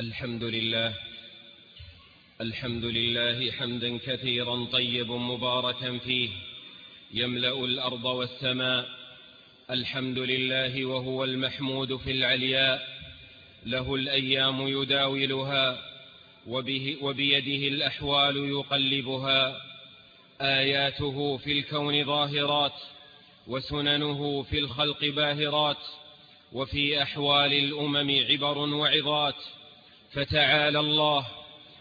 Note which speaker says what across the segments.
Speaker 1: الحمد لله. الحمد لله حمدا كثيرا طيب مباركا فيه. يملأ الأرض والسماء. الحمد لله وهو المحمود في العلياء. له الأيام يداولها وبه وبيده الأحوال يقلبها. آياته في الكون ظاهرات وسننه في الخلق باهرات. وفي أحوال الأمم عبر وعظات. فتعالى الله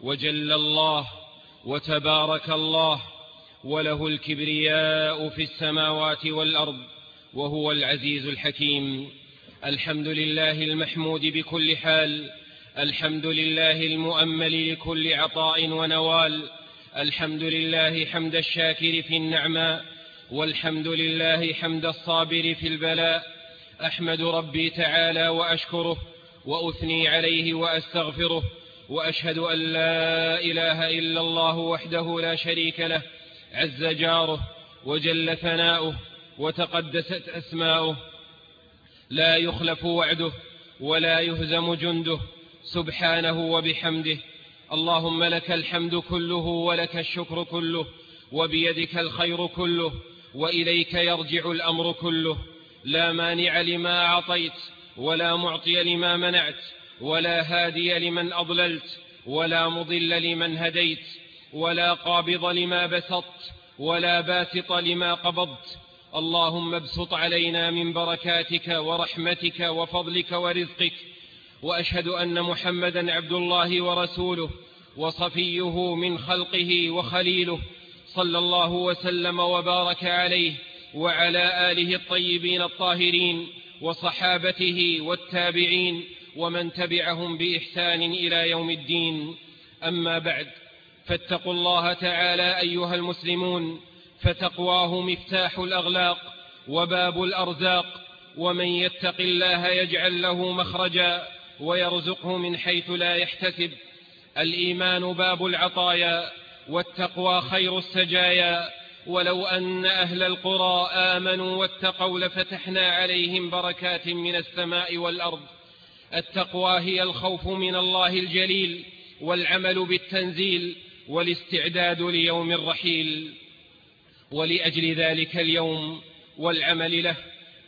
Speaker 1: وجل الله وتبارك الله وله الكبرياء في السماوات والأرض وهو العزيز الحكيم. الحمد لله المحمود بكل حال الحمد لله المؤمل لكل عطاء ونوال الحمد لله حمد الشاكر في النعماء والحمد لله حمد الصابر في البلاء. أحمد ربي تعالى وأشكره وأثني عليه وأستغفره وأشهد أن لا إله إلا الله وحده لا شريك له عز جاره وجل ثناؤه وتقدست أسماؤه. لا يخلف وعده ولا يهزم جنده سبحانه وبحمده. اللهم لك الحمد كله ولك الشكر كله وبيدك الخير كله وإليك يرجع الأمر كله. لا مانع لما أعطيت ولا معطي لما منعت ولا هادي لمن أضللت ولا مضل لمن هديت ولا قابض لما بسطت ولا باسط لما قبضت. اللهم ابسط علينا من بركاتك ورحمتك وفضلك ورزقك وأشهد أن محمدا عبد الله ورسوله وصفيه من خلقه وخليله صلى الله وسلم وبارك عليه وعلى آله الطيبين الطاهرين. وصحابته والتابعين ومن تبعهم بإحسان إلى يوم الدين. أما بعد فاتقوا الله تعالى أيها المسلمون فتقواه مفتاح الأغلاق وباب الأرزاق ومن يتق الله يجعل له مخرجا ويرزقه من حيث لا يحتسب. الإيمان باب العطايا والتقوى خير السجايا. ولو أن أهل القرى آمنوا واتقوا لفتحنا عليهم بركات من السماء والأرض. التقوى هي الخوف من الله الجليل والعمل بالتنزيل والاستعداد ليوم الرحيل. ولأجل ذلك اليوم والعمل له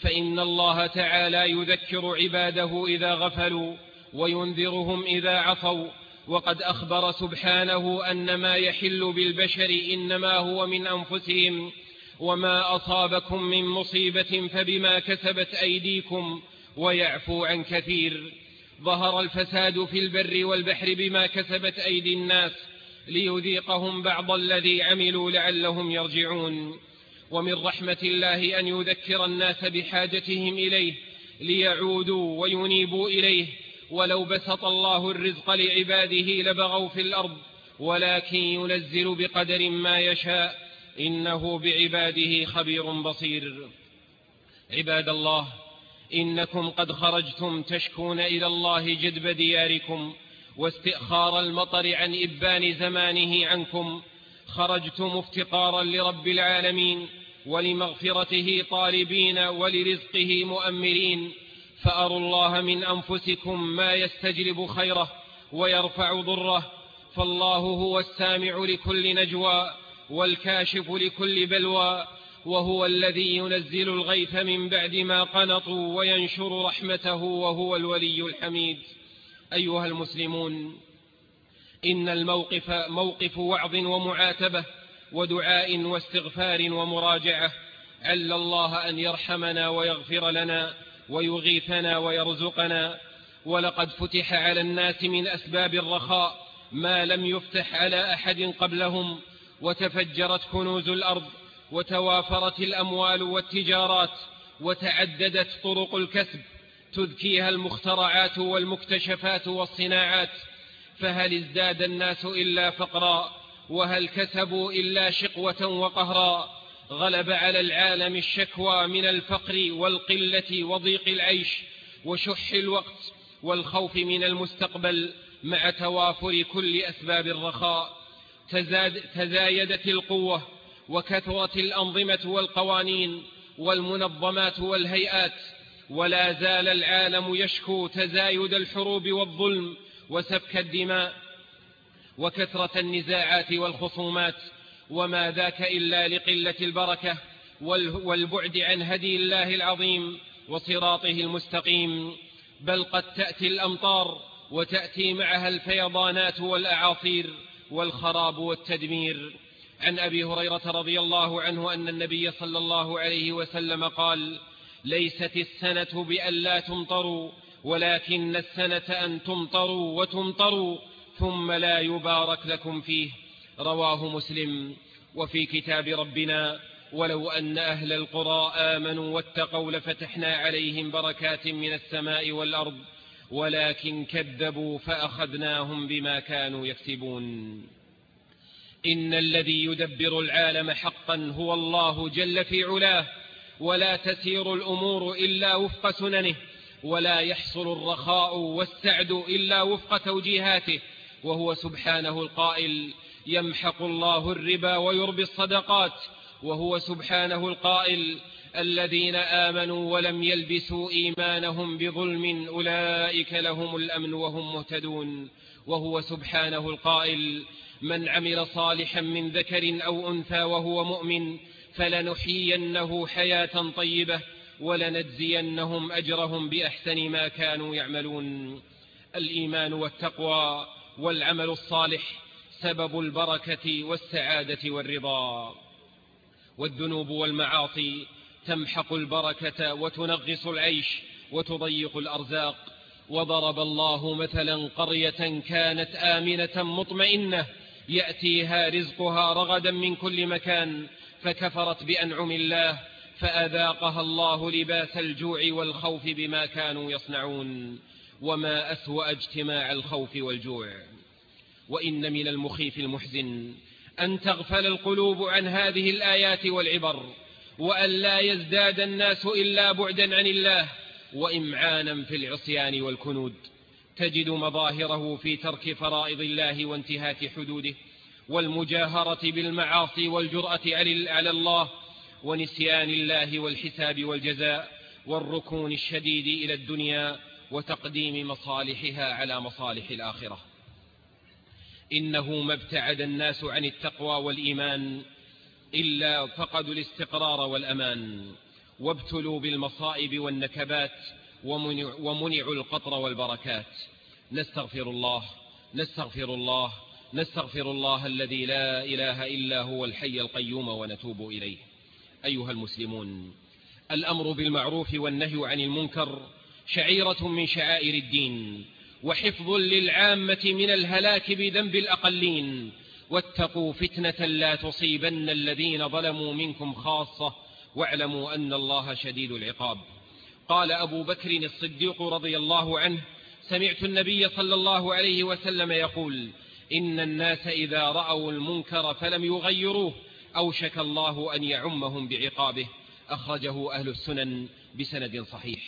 Speaker 1: فإن الله تعالى يذكر عباده إذا غفلوا وينذرهم إذا عصوا وقد أخبر سبحانه أن ما يحل بالبشر إنما هو من أنفسهم وما أصابكم من مصيبة فبما كسبت أيديكم ويعفو عن كثير. ظهر الفساد في البر والبحر بما كسبت أيدي الناس ليذيقهم بعض الذي عملوا لعلهم يرجعون. ومن رحمة الله أن يذكر الناس بحاجتهم إليه ليعودوا وينيبوا إليه ولو بسط الله الرزق لعباده لبغوا في الأرض ولكن ينزل بقدر ما يشاء إنه بعباده خبير بصير. عباد الله إنكم قد خرجتم تشكون إلى الله جدب دياركم واستئخار المطر عن إبان زمانه عنكم. خرجتم افتقارا لرب العالمين ولمغفرته طالبين ولرزقه مؤمرين فأروا الله من أنفسكم ما يستجلب خيره ويرفع ضره فالله هو السامع لكل نجوى والكاشف لكل بلوى وهو الذي ينزل الغيث من بعد ما قنطوا وينشر رحمته وهو الولي الحميد. أيها المسلمون إن الموقف موقف وعظ ومعاتبة ودعاء واستغفار ومراجعة عل الله أن يرحمنا ويغفر لنا ويغيثنا ويرزقنا. ولقد فتح على الناس من أسباب الرخاء ما لم يفتح على أحد قبلهم. وتفجرت كنوز الأرض وتوافرت الأموال والتجارات وتعددت طرق الكسب. تذكيها المخترعات والمكتشفات والصناعات. فهل ازداد الناس إلا فقرا وهل كسبوا إلا شقوة وقهرا غلب على العالم الشكوى من الفقر والقلة وضيق العيش وشح الوقت والخوف من المستقبل مع توافر كل أسباب الرخاء. تزاد تزايدت القوة وكثرت الأنظمة والقوانين والمنظمات والهيئات ولا زال العالم يشكو تزايد الحروب والظلم وسفك الدماء وكثرة النزاعات والخصومات. وما ذاك إلا لقلة البركة والبعد عن هدي الله العظيم وصراطه المستقيم. بل قد تأتي الأمطار وتأتي معها الفيضانات والأعاصير والخراب والتدمير. عن أبي هريرة رضي الله عنه أن النبي صلى الله عليه وسلم قال ليست السنة بأن لا تمطروا ولكن السنة أن تمطروا وتمطروا ثم لا يبارك لكم فيه. رواه مسلم وفي كتاب ربنا ولو أن أهل القرى آمنوا واتقوا لفتحنا عليهم بركات من السماء والأرض ولكن كذبوا فأخذناهم بما كانوا يكسبون. إن الذي يدبر العالم حقا هو الله جل في علاه ولا تسير الأمور إلا وفق سننه ولا يحصل الرخاء والسعد إلا وفق توجيهاته وهو سبحانه القائل يمحق الله الربا ويربي الصدقات وهو سبحانه القائل الذين آمنوا ولم يلبسوا إيمانهم بظلم أولئك لهم الأمن وهم مهتدون وهو سبحانه القائل من عمل صالحا من ذكر أو أنثى وهو مؤمن فلنحيينه حياة طيبة ولنجزينهم أجرهم بأحسن ما كانوا يعملون. الإيمان والتقوى والعمل الصالح سبب البركة والسعادة والرضا. والذنوب والمعاصي تمحق البركة وتنغص العيش وتضيق الأرزاق. وضرب الله مثلا قرية كانت آمنة مطمئنة يأتيها رزقها رغدا من كل مكان فكفرت بأنعم الله فأذاقها الله لباس الجوع والخوف بما كانوا يصنعون. وما أسوأ اجتماع الخوف والجوع. وإن من المخيف المحزن أن تغفل القلوب عن هذه الآيات والعبر وأن لا يزداد الناس إلا بعدا عن الله وإمعانا في العصيان والكنود تجد مظاهره في ترك فرائض الله وانتهاك حدوده والمجاهرة بالمعاصي والجرأة على الله ونسيان الله والحساب والجزاء والركون الشديد إلى الدنيا وتقديم مصالحها على مصالح الآخرة. إنه ما ابتعد الناس عن التقوى والإيمان إلا فقدوا الاستقرار والأمان وابتلوا بالمصائب والنكبات ومنعوا القطر والبركات. نستغفر الله نستغفر الله نستغفر الله الذي لا إله إلا هو الحي القيوم ونتوب إليه. أيها المسلمون الأمر بالمعروف والنهي عن المنكر شعيرة من شعائر الدين. وحفظ للعامة من الهلاك بذنب الأقلين. واتقوا فتنة لا تصيبن الذين ظلموا منكم خاصة واعلموا أن الله شديد العقاب. قال أبو بكر الصديق رضي الله عنه سمعت النبي صلى الله عليه وسلم يقول إن الناس إذا رأوا المنكر فلم يغيروه أوشك الله أن يعمهم بعقابه. أخرجه أهل السنن بسند صحيح.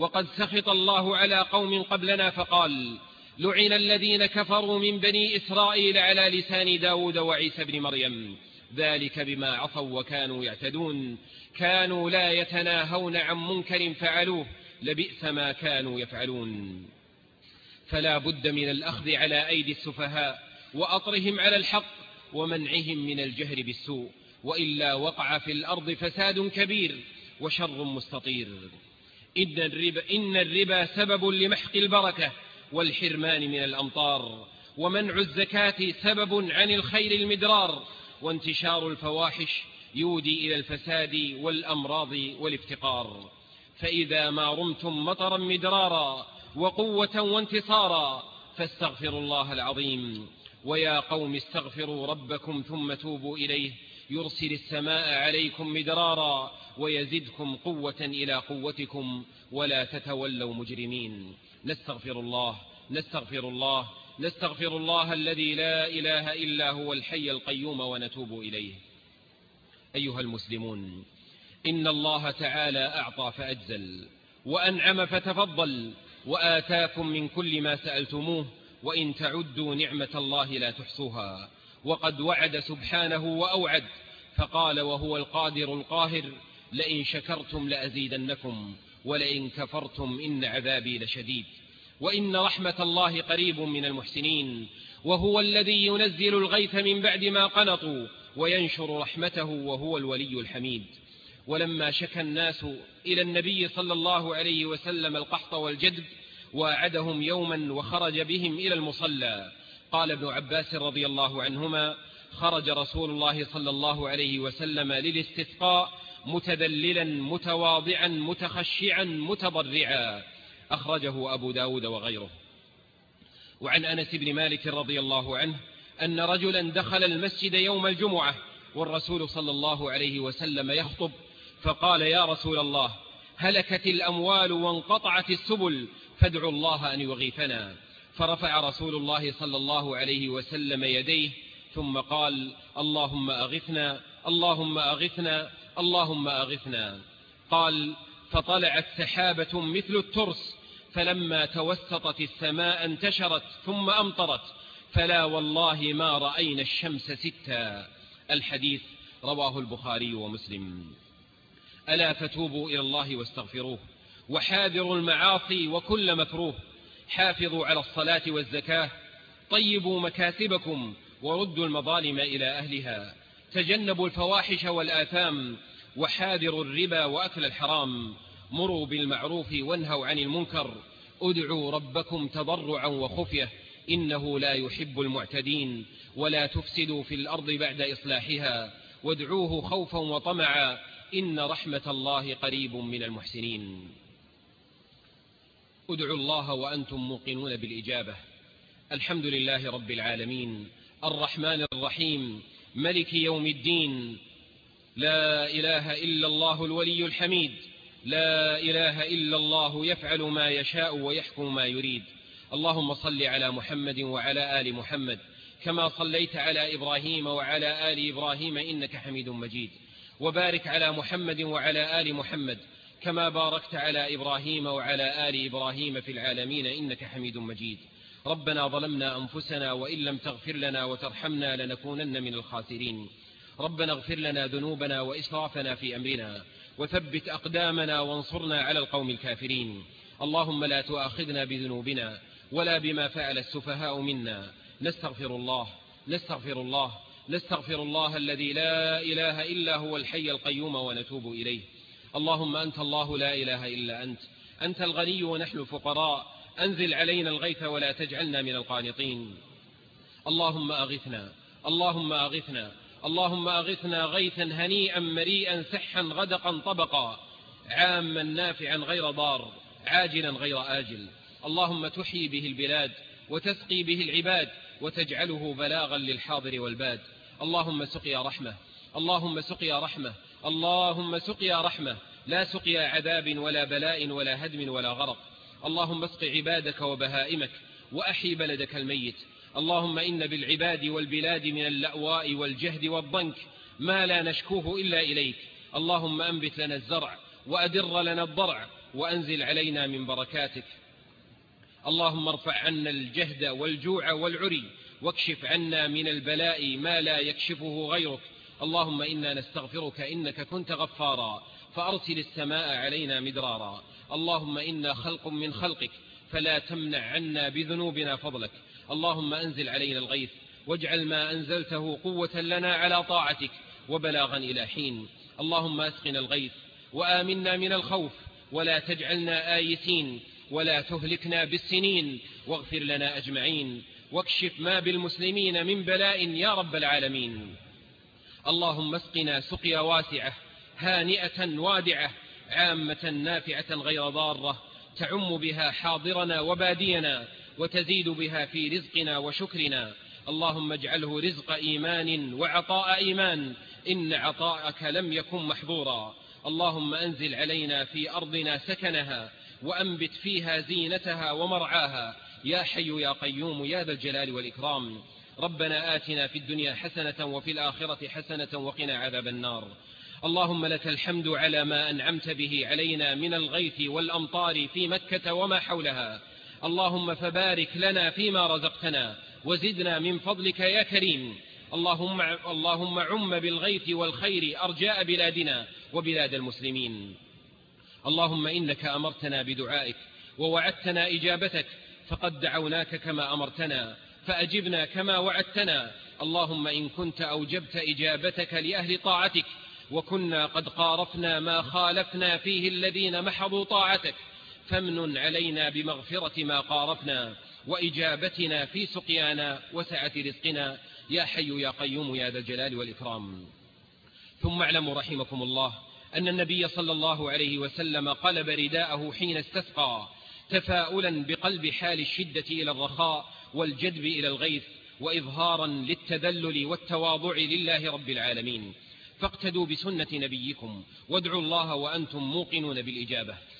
Speaker 1: وقد سخط الله على قوم قبلنا فقال لعن الذين كفروا من بني إسرائيل على لسان داود وعيسى بن مريم ذلك بما عصوا وكانوا يعتدون. كانوا لا يتناهون عن منكر فعلوه لبئس ما كانوا يفعلون. فلا بد من الأخذ على أيدي السفهاء وأطرهم على الحق ومنعهم من الجهر بالسوء وإلا وقع في الأرض فساد كبير وشر مستطير. إن الربا, إن الربا سبب لمحق البركة والحرمان من الأمطار ومنع الزكاة سبب عن الخير المدرار وانتشار الفواحش يودي إلى الفساد والأمراض والافتقار فإذا ما رمتم مطرا مدرارا وقوة وانتصارا فاستغفروا الله العظيم. ويا قوم استغفروا ربكم ثم توبوا إليه يرسل السماء عليكم مدرارا ويزدكم قوة إلى قوتكم ولا تتولوا مجرمين. نستغفر الله نستغفر الله نستغفر الله الذي لا إله إلا هو الحي القيوم ونتوب إليه. أيها المسلمون إن الله تعالى أعطى فأجزل وأنعم فتفضل وآتاكم من كل ما سألتموه وإن تعدوا نعمة الله لا تحصوها. وقد وعد سبحانه وأوعد فقال وهو القادر القاهر لئن شكرتم لأزيدنكم ولئن كفرتم إن عذابي لشديد. وإن رحمة الله قريب من المحسنين وهو الذي ينزل الغيث من بعد ما قنطوا وينشر رحمته وهو الولي الحميد. ولما شكى الناس إلى النبي صلى الله عليه وسلم القحط والجدب واعدهم يوما وخرج بهم إلى المصلى. قال ابن عباس رضي الله عنهما خرج رسول الله صلى الله عليه وسلم للاستسقاء متذللا متواضعا متخشعا متضرعا أخرجه أبو داود وغيره. وعن أنس بن مالك رضي الله عنه أن رجلا دخل المسجد يوم الجمعة والرسول صلى الله عليه وسلم يخطب فقال يا رسول الله هلكت الأموال وانقطعت السبل فادعوا الله أن يغيثنا. فرفع رسول الله صلى الله عليه وسلم يديه ثم قال اللهم أغثنا اللهم أغثنا. اللهم أغثنا. قال فطلعت سحابة مثل الترس فلما توسطت السماء انتشرت ثم أمطرت فلا والله ما رأينا الشمس ستا. الحديث رواه البخاري ومسلم. ألا فتوبوا إلى الله واستغفروه وحاذروا المعاصي وكل مكروه. حافظوا على الصلاة والزكاة طيبوا مكاسبكم وردوا المظالم إلى أهلها. تجنبوا الفواحش والآثام وحاذروا الربا وأكل الحرام مروا بالمعروف وانهوا عن المنكر. ادعوا ربكم تضرعا وخفية إنه لا يحب المعتدين. ولا تفسدوا في الأرض بعد إصلاحها. وادعوه خوفا وطمعا إن رحمة الله قريب من المحسنين. ادعوا الله وأنتم موقنون بالإجابة. الحمد لله رب العالمين. الرحمن الرحيم. ملك يوم الدين. لا إله إلا الله الولي الحميد. لا إله إلا الله يفعل ما يشاء ويحكم ما يريد. اللهم صل على محمد وعلى آل محمد كما صليت على إبراهيم وعلى آل إبراهيم إنك حميد مجيد. وبارك على محمد وعلى آل محمد كما باركت على إبراهيم وعلى آل إبراهيم في العالمين إنك حميد مجيد. ربنا ظلمنا أنفسنا وإن لم تغفر لنا وترحمنا لنكونن من الخاسرين. ربنا اغفر لنا ذنوبنا وإسرافنا في أمرنا وثبت أقدامنا وانصرنا على القوم الكافرين. اللهم لا تؤاخذنا بذنوبنا ولا بما فعل السفهاء منا. نستغفر الله نستغفر الله نستغفر الله الذي لا إله إلا هو الحي القيوم ونتوب إليه. اللهم أنت الله لا إله إلا أنت. أنت الغني ونحن الفقراء. أنزل علينا الغيث ولا تجعلنا من القانطين. اللهم أغثنا اللهم أغثنا. اللهم أغثنا غيثا هنيئا مريئا سحا غدقا طبقا عاما نافعا غير ضار عاجلا غير آجل اللهم تحيي به البلاد وتسقي به العباد وتجعله بلاغا للحاضر والباد اللهم سقيا رحمة اللهم سقيا رحمة اللهم سقيا رحمة لا سقيا عذاب ولا بلاء ولا هدم ولا غرق اللهم اسق عبادك وبهائمك وأحي بلدك الميت اللهم إن بالعباد والبلاد من اللأواء والجهد والضنك ما لا نشكوه إلا إليك. اللهم أنبت لنا الزرع وأدر لنا الضرع وأنزل علينا من بركاتك. اللهم ارفع عنا الجهد والجوع والعري واكشف عنا من البلاء ما لا يكشفه غيرك. اللهم إنا نستغفرك إنك كنت غفارا فأرسل السماء علينا مدرارا. اللهم إنا خلق من خلقك فلا تمنع عنا بذنوبنا فضلك. اللهم أنزل علينا الغيث واجعل ما أنزلته قوة لنا على طاعتك وبلاغا إلى حين. اللهم أسقنا الغيث وآمنا من الخوف ولا تجعلنا آيسين ولا تهلكنا بالسنين واغفر لنا أجمعين. واكشف ما بالمسلمين من بلاء يا رب العالمين. اللهم اسقنا سقيا واسعة هانئة وادعة عامة نافعة غير ضارة تعم بها حاضرنا وبادينا. وتزيد بها في رزقنا وشكرنا. اللهم اجعله رزق إيمان وعطاء إيمان. إن عطاءك لم يكن محظورا. اللهم أنزل علينا في أرضنا سكنها وأنبت فيها زينتها ومرعاها. يا حي يا قيوم يا ذا الجلال والإكرام. ربنا آتنا في الدنيا حسنة وفي الآخرة حسنة وقنا عذاب النار. اللهم لك الحمد على ما أنعمت به علينا من الغيث والأمطار في مكة وما حولها. اللهم فبارك لنا فيما رزقتنا وزدنا من فضلك يا كريم. اللهم, اللهم عم بالغيث والخير أرجاء بلادنا وبلاد المسلمين. اللهم إنك أمرتنا بدعائك ووعدتنا إجابتك فقد دعوناك كما أمرتنا فأجبنا كما وعدتنا. اللهم إن كنت أوجبت إجابتك لأهل طاعتك وكنا قد قارفنا ما خالفنا فيه الذين محضوا طاعتك. فامن علينا بمغفرة ما قارفنا وإجابتنا في سقيانا وسعة رزقنا. يا حي يا قيوم يا ذا الجلال والإكرام. ثم اعلموا رحمكم الله أن النبي صلى الله عليه وسلم قلب رداءه حين استسقى تفاؤلا بقلب حال الشدة إلى الرخاء والجدب إلى الغيث وإظهارا للتذلل والتواضع لله رب العالمين. فاقتدوا بسنة نبيكم وادعوا الله وأنتم موقنون بالإجابة.